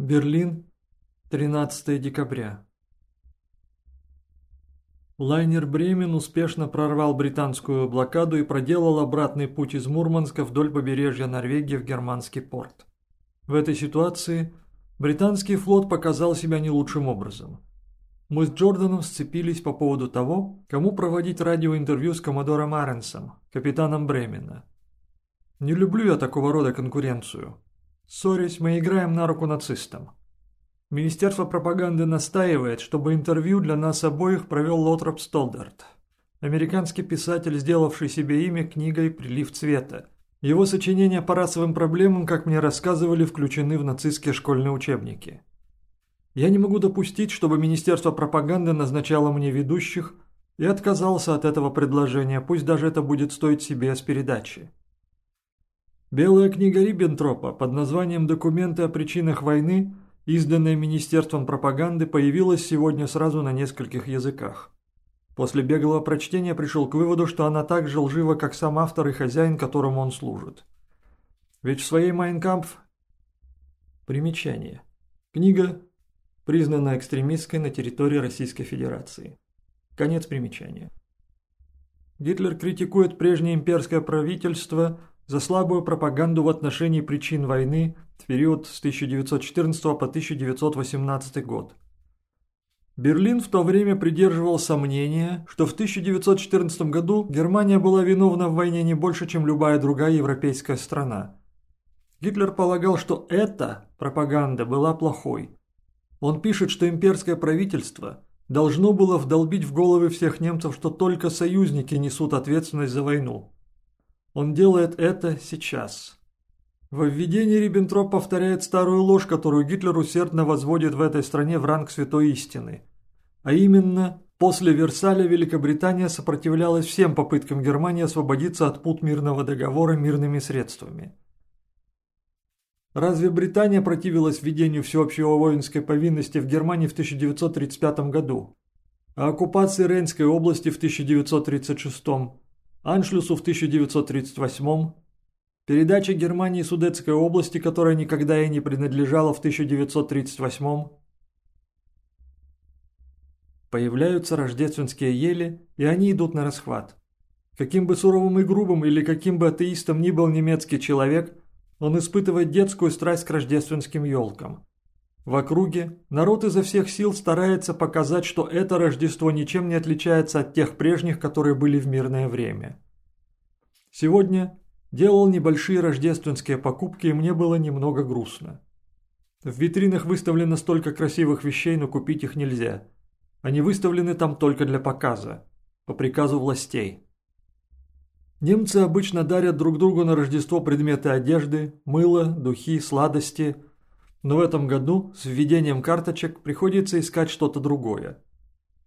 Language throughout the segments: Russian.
Берлин, 13 декабря. Лайнер «Бремен» успешно прорвал британскую блокаду и проделал обратный путь из Мурманска вдоль побережья Норвегии в германский порт. В этой ситуации британский флот показал себя не лучшим образом. Мы с Джорданом сцепились по поводу того, кому проводить радиоинтервью с коммодором Аренсом, капитаном Бремена. Не люблю я такого рода конкуренцию. Ссорясь, мы играем на руку нацистам. Министерство пропаганды настаивает, чтобы интервью для нас обоих провел Лотроп Столдарт, американский писатель, сделавший себе имя книгой «Прилив цвета». Его сочинения по расовым проблемам, как мне рассказывали, включены в нацистские школьные учебники. Я не могу допустить, чтобы Министерство пропаганды назначало мне ведущих и отказался от этого предложения, пусть даже это будет стоить себе с передачи. Белая книга Риббентропа под названием «Документы о причинах войны», изданная Министерством пропаганды, появилась сегодня сразу на нескольких языках. После беглого прочтения пришел к выводу, что она так же лжива, как сам автор и хозяин, которому он служит. Ведь в своей «Майнкампф» Примечание. Книга признана экстремистской на территории Российской Федерации. Конец примечания. Гитлер критикует прежнее имперское правительство за слабую пропаганду в отношении причин войны в период с 1914 по 1918 год. Берлин в то время придерживался мнения, что в 1914 году Германия была виновна в войне не больше, чем любая другая европейская страна. Гитлер полагал, что эта пропаганда была плохой. Он пишет, что имперское правительство должно было вдолбить в головы всех немцев, что только союзники несут ответственность за войну. Он делает это сейчас. Во введении Риббентроп повторяет старую ложь, которую Гитлер усердно возводит в этой стране в ранг святой истины. А именно, после Версаля Великобритания сопротивлялась всем попыткам Германии освободиться от пут мирного договора мирными средствами. Разве Британия противилась введению всеобщего воинской повинности в Германии в 1935 году, а оккупации Рейнской области в 1936 году? Аншлюсу в 1938 передача Германии Судетской области, которая никогда и не принадлежала в 1938 Появляются рождественские ели, и они идут на расхват. Каким бы суровым и грубым или каким бы атеистом ни был немецкий человек, он испытывает детскую страсть к рождественским елкам. В округе народ изо всех сил старается показать, что это Рождество ничем не отличается от тех прежних, которые были в мирное время. Сегодня делал небольшие рождественские покупки, и мне было немного грустно. В витринах выставлено столько красивых вещей, но купить их нельзя. Они выставлены там только для показа, по приказу властей. Немцы обычно дарят друг другу на Рождество предметы одежды, мыло, духи, сладости – но в этом году с введением карточек приходится искать что-то другое.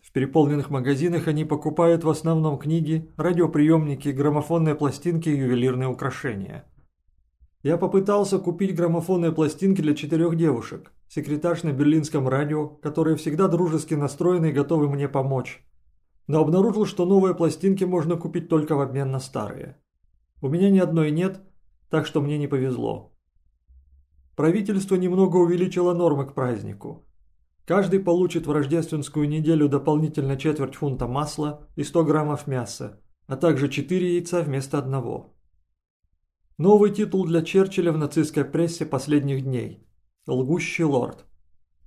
В переполненных магазинах они покупают в основном книги, радиоприемники, граммофонные пластинки и ювелирные украшения. Я попытался купить граммофонные пластинки для четырех девушек, секретарш на берлинском радио, которые всегда дружески настроены и готовы мне помочь. Но обнаружил, что новые пластинки можно купить только в обмен на старые. У меня ни одной нет, так что мне не повезло. Правительство немного увеличило нормы к празднику. Каждый получит в рождественскую неделю дополнительно четверть фунта масла и 100 граммов мяса, а также 4 яйца вместо одного. Новый титул для Черчилля в нацистской прессе последних дней – «Лгущий лорд».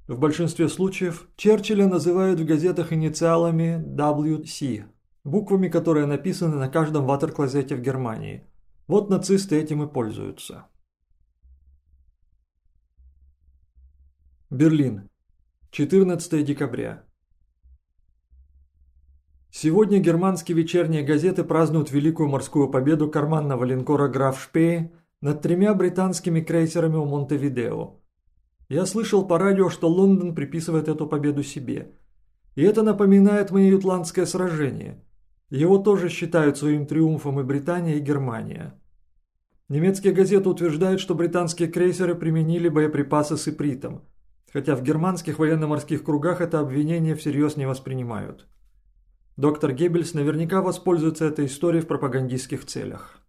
В большинстве случаев Черчилля называют в газетах инициалами WC, буквами, которые написаны на каждом ватерклозете в Германии. Вот нацисты этим и пользуются. Берлин. 14 декабря. Сегодня германские вечерние газеты празднуют великую морскую победу карманного линкора «Граф Шпее» над тремя британскими крейсерами у Монтевидео. Я слышал по радио, что Лондон приписывает эту победу себе. И это напоминает мне Ютландское сражение. Его тоже считают своим триумфом и Британия, и Германия. Немецкие газеты утверждают, что британские крейсеры применили боеприпасы с ипритом – хотя в германских военно-морских кругах это обвинение всерьез не воспринимают. Доктор Геббельс наверняка воспользуется этой историей в пропагандистских целях.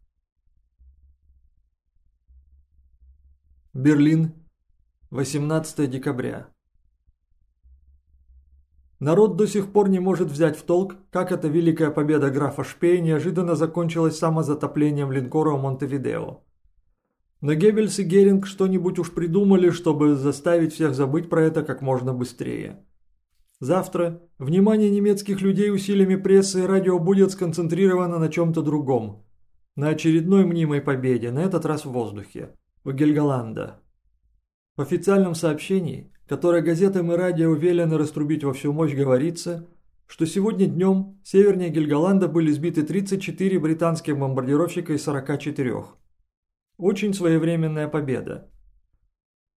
Берлин, 18 декабря. Народ до сих пор не может взять в толк, как эта великая победа графа Шпей неожиданно закончилась самозатоплением линкора Монтевидео. Но Геббельс и Геринг что-нибудь уж придумали, чтобы заставить всех забыть про это как можно быстрее. Завтра внимание немецких людей усилиями прессы и радио будет сконцентрировано на чем-то другом. На очередной мнимой победе, на этот раз в воздухе. У Гельголанда. В официальном сообщении, которое газетам и радио велено раструбить во всю мощь, говорится, что сегодня днем севернее Гельголанда были сбиты 34 британских бомбардировщика из 44. Очень своевременная победа.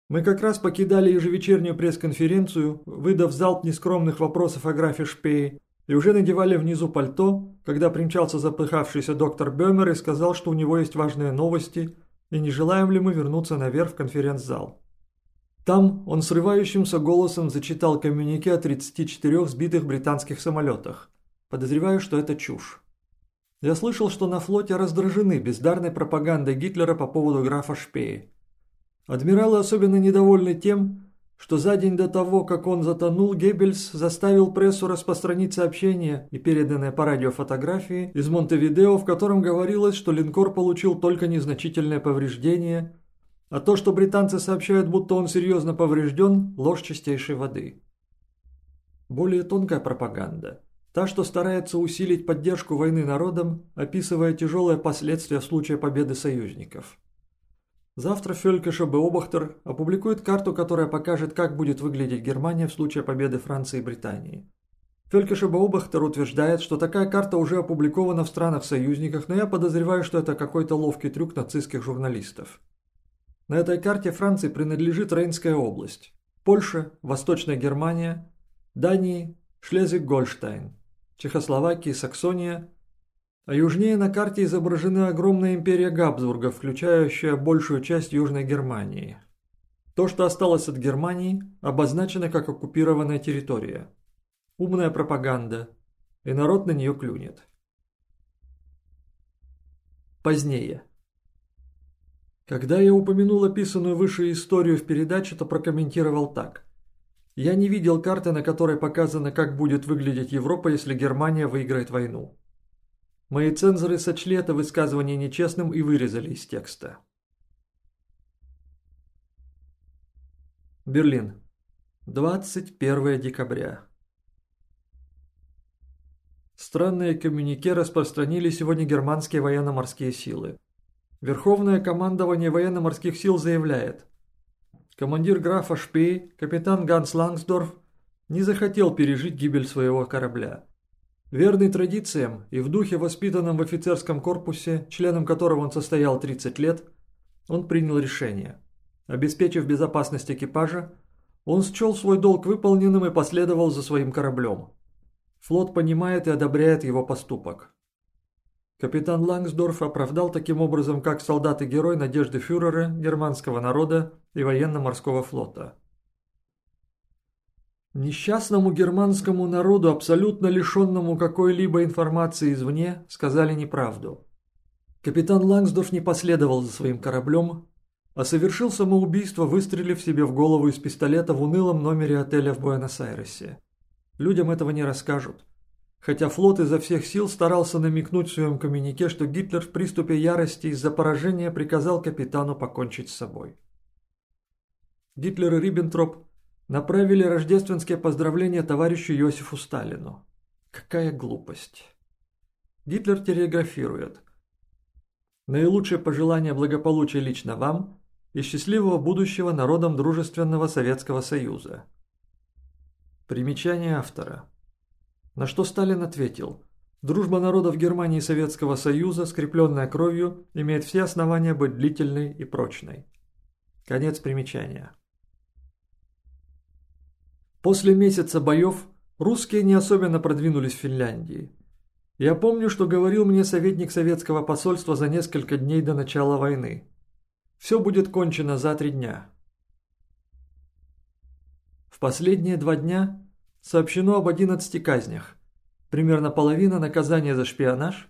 Мы как раз покидали ежевечернюю пресс-конференцию, выдав залп нескромных вопросов о графе Шпее, и уже надевали внизу пальто, когда примчался запыхавшийся доктор Бемер и сказал, что у него есть важные новости, и не желаем ли мы вернуться наверх в конференц-зал. Там он срывающимся голосом зачитал коммюнике о 34 сбитых британских самолетах. Подозреваю, что это чушь. Я слышал, что на флоте раздражены бездарной пропагандой Гитлера по поводу графа Шпеи. Адмиралы особенно недовольны тем, что за день до того, как он затонул, Геббельс заставил прессу распространить сообщение и переданные по радио фотографии из Монтевидео, в котором говорилось, что линкор получил только незначительное повреждение, а то, что британцы сообщают, будто он серьезно поврежден, ложь чистейшей воды. Более тонкая пропаганда – Та, что старается усилить поддержку войны народом, описывая тяжелые последствия в случае победы союзников. Завтра Фелькеш Обахтер опубликует карту, которая покажет, как будет выглядеть Германия в случае победы Франции и Британии. Фелькеш Обахтер утверждает, что такая карта уже опубликована в странах-союзниках, но я подозреваю, что это какой-то ловкий трюк нацистских журналистов. На этой карте Франции принадлежит Рейнская область, Польша, Восточная Германия, Дании, Шлезвиг-Гольштайн. Чехословакия и Саксония, а южнее на карте изображена огромная империя Габсбурга, включающая большую часть Южной Германии. То, что осталось от Германии, обозначено как оккупированная территория. Умная пропаганда, и народ на нее клюнет. Позднее. Когда я упомянул описанную выше историю в передаче, то прокомментировал так – я не видел карты, на которой показано, как будет выглядеть Европа, если Германия выиграет войну. Мои цензоры сочли это высказывание нечестным и вырезали из текста. Берлин. 21 декабря. Странные коммюнике распространили сегодня германские военно-морские силы. Верховное командование военно-морских сил заявляет, Командир графа Шпей, капитан Ганс Лангсдорф, не захотел пережить гибель своего корабля. Верный традициям и в духе, воспитанном в офицерском корпусе, членом которого он состоял 30 лет, он принял решение. Обеспечив безопасность экипажа, он счел свой долг выполненным и последовал за своим кораблем. Флот понимает и одобряет его поступок. Капитан Лангсдорф оправдал таким образом как солдат и герой надежды фюрера, германского народа и военно-морского флота. Несчастному германскому народу, абсолютно лишенному какой-либо информации извне, сказали неправду. Капитан Лангсдорф не последовал за своим кораблем, а совершил самоубийство, выстрелив себе в голову из пистолета в унылом номере отеля в Буэнос-Айресе. Людям этого не расскажут хотя флот изо всех сил старался намекнуть в своем коммюнике, что Гитлер в приступе ярости из-за поражения приказал капитану покончить с собой. Гитлер и Риббентроп направили рождественские поздравления товарищу Иосифу Сталину. Какая глупость. Гитлер телеграфирует. Наилучшее пожелание благополучия лично вам и счастливого будущего народам Дружественного Советского Союза. Примечание автора. На что Сталин ответил, дружба народов Германии и Советского Союза, скрепленная кровью, имеет все основания быть длительной и прочной. Конец примечания. После месяца боев русские не особенно продвинулись в Финляндии. Я помню, что говорил мне советник советского посольства за несколько дней до начала войны. Все будет кончено за три дня. В последние два дня Сообщено об 11 казнях. Примерно половина наказания за шпионаж,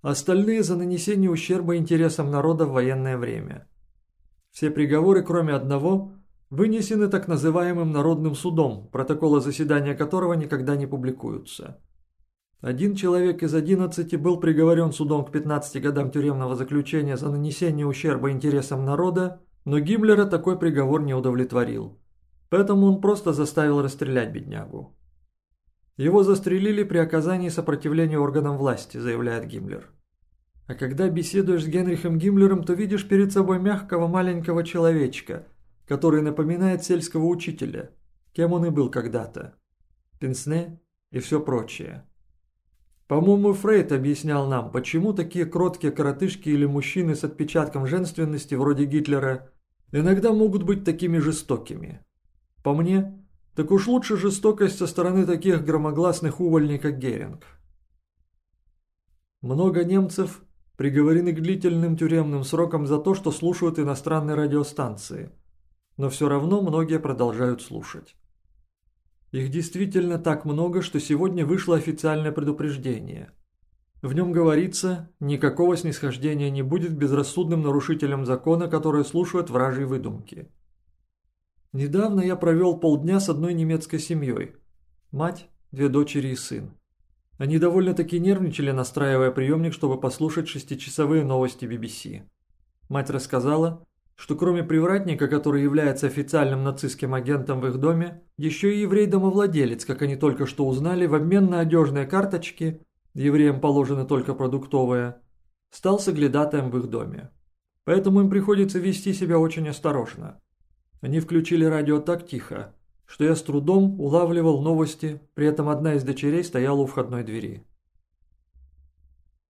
остальные за нанесение ущерба интересам народа в военное время. Все приговоры, кроме одного, вынесены так называемым Народным судом, протоколы заседания которого никогда не публикуются. Один человек из 11 был приговорен судом к 15 годам тюремного заключения за нанесение ущерба интересам народа, но Гиммлера такой приговор не удовлетворил. Поэтому он просто заставил расстрелять беднягу. Его застрелили при оказании сопротивления органам власти, заявляет Гиммлер. А когда беседуешь с Генрихом Гиммлером, то видишь перед собой мягкого маленького человечка, который напоминает сельского учителя, кем он и был когда-то. Пенсне и все прочее. По-моему, Фрейд объяснял нам, почему такие кроткие коротышки или мужчины с отпечатком женственности вроде Гитлера иногда могут быть такими жестокими. По мне, так уж лучше жестокость со стороны таких громогласных увольней, как Геринг. Много немцев приговорены к длительным тюремным срокам за то, что слушают иностранные радиостанции, но все равно многие продолжают слушать. Их действительно так много, что сегодня вышло официальное предупреждение. В нем говорится, никакого снисхождения не будет безрассудным нарушителям закона, которые слушают вражьи выдумки. Недавно я провел полдня с одной немецкой семьей. Мать, две дочери и сын. Они довольно-таки нервничали, настраивая приемник, чтобы послушать шестичасовые новости BBC. Мать рассказала, что кроме привратника, который является официальным нацистским агентом в их доме, еще и еврей-домовладелец, как они только что узнали, в обмен на одежные карточки, евреям положены только продуктовые, стал соглядатаем в их доме. Поэтому им приходится вести себя очень осторожно. Они включили радио так тихо, что я с трудом улавливал новости, при этом одна из дочерей стояла у входной двери.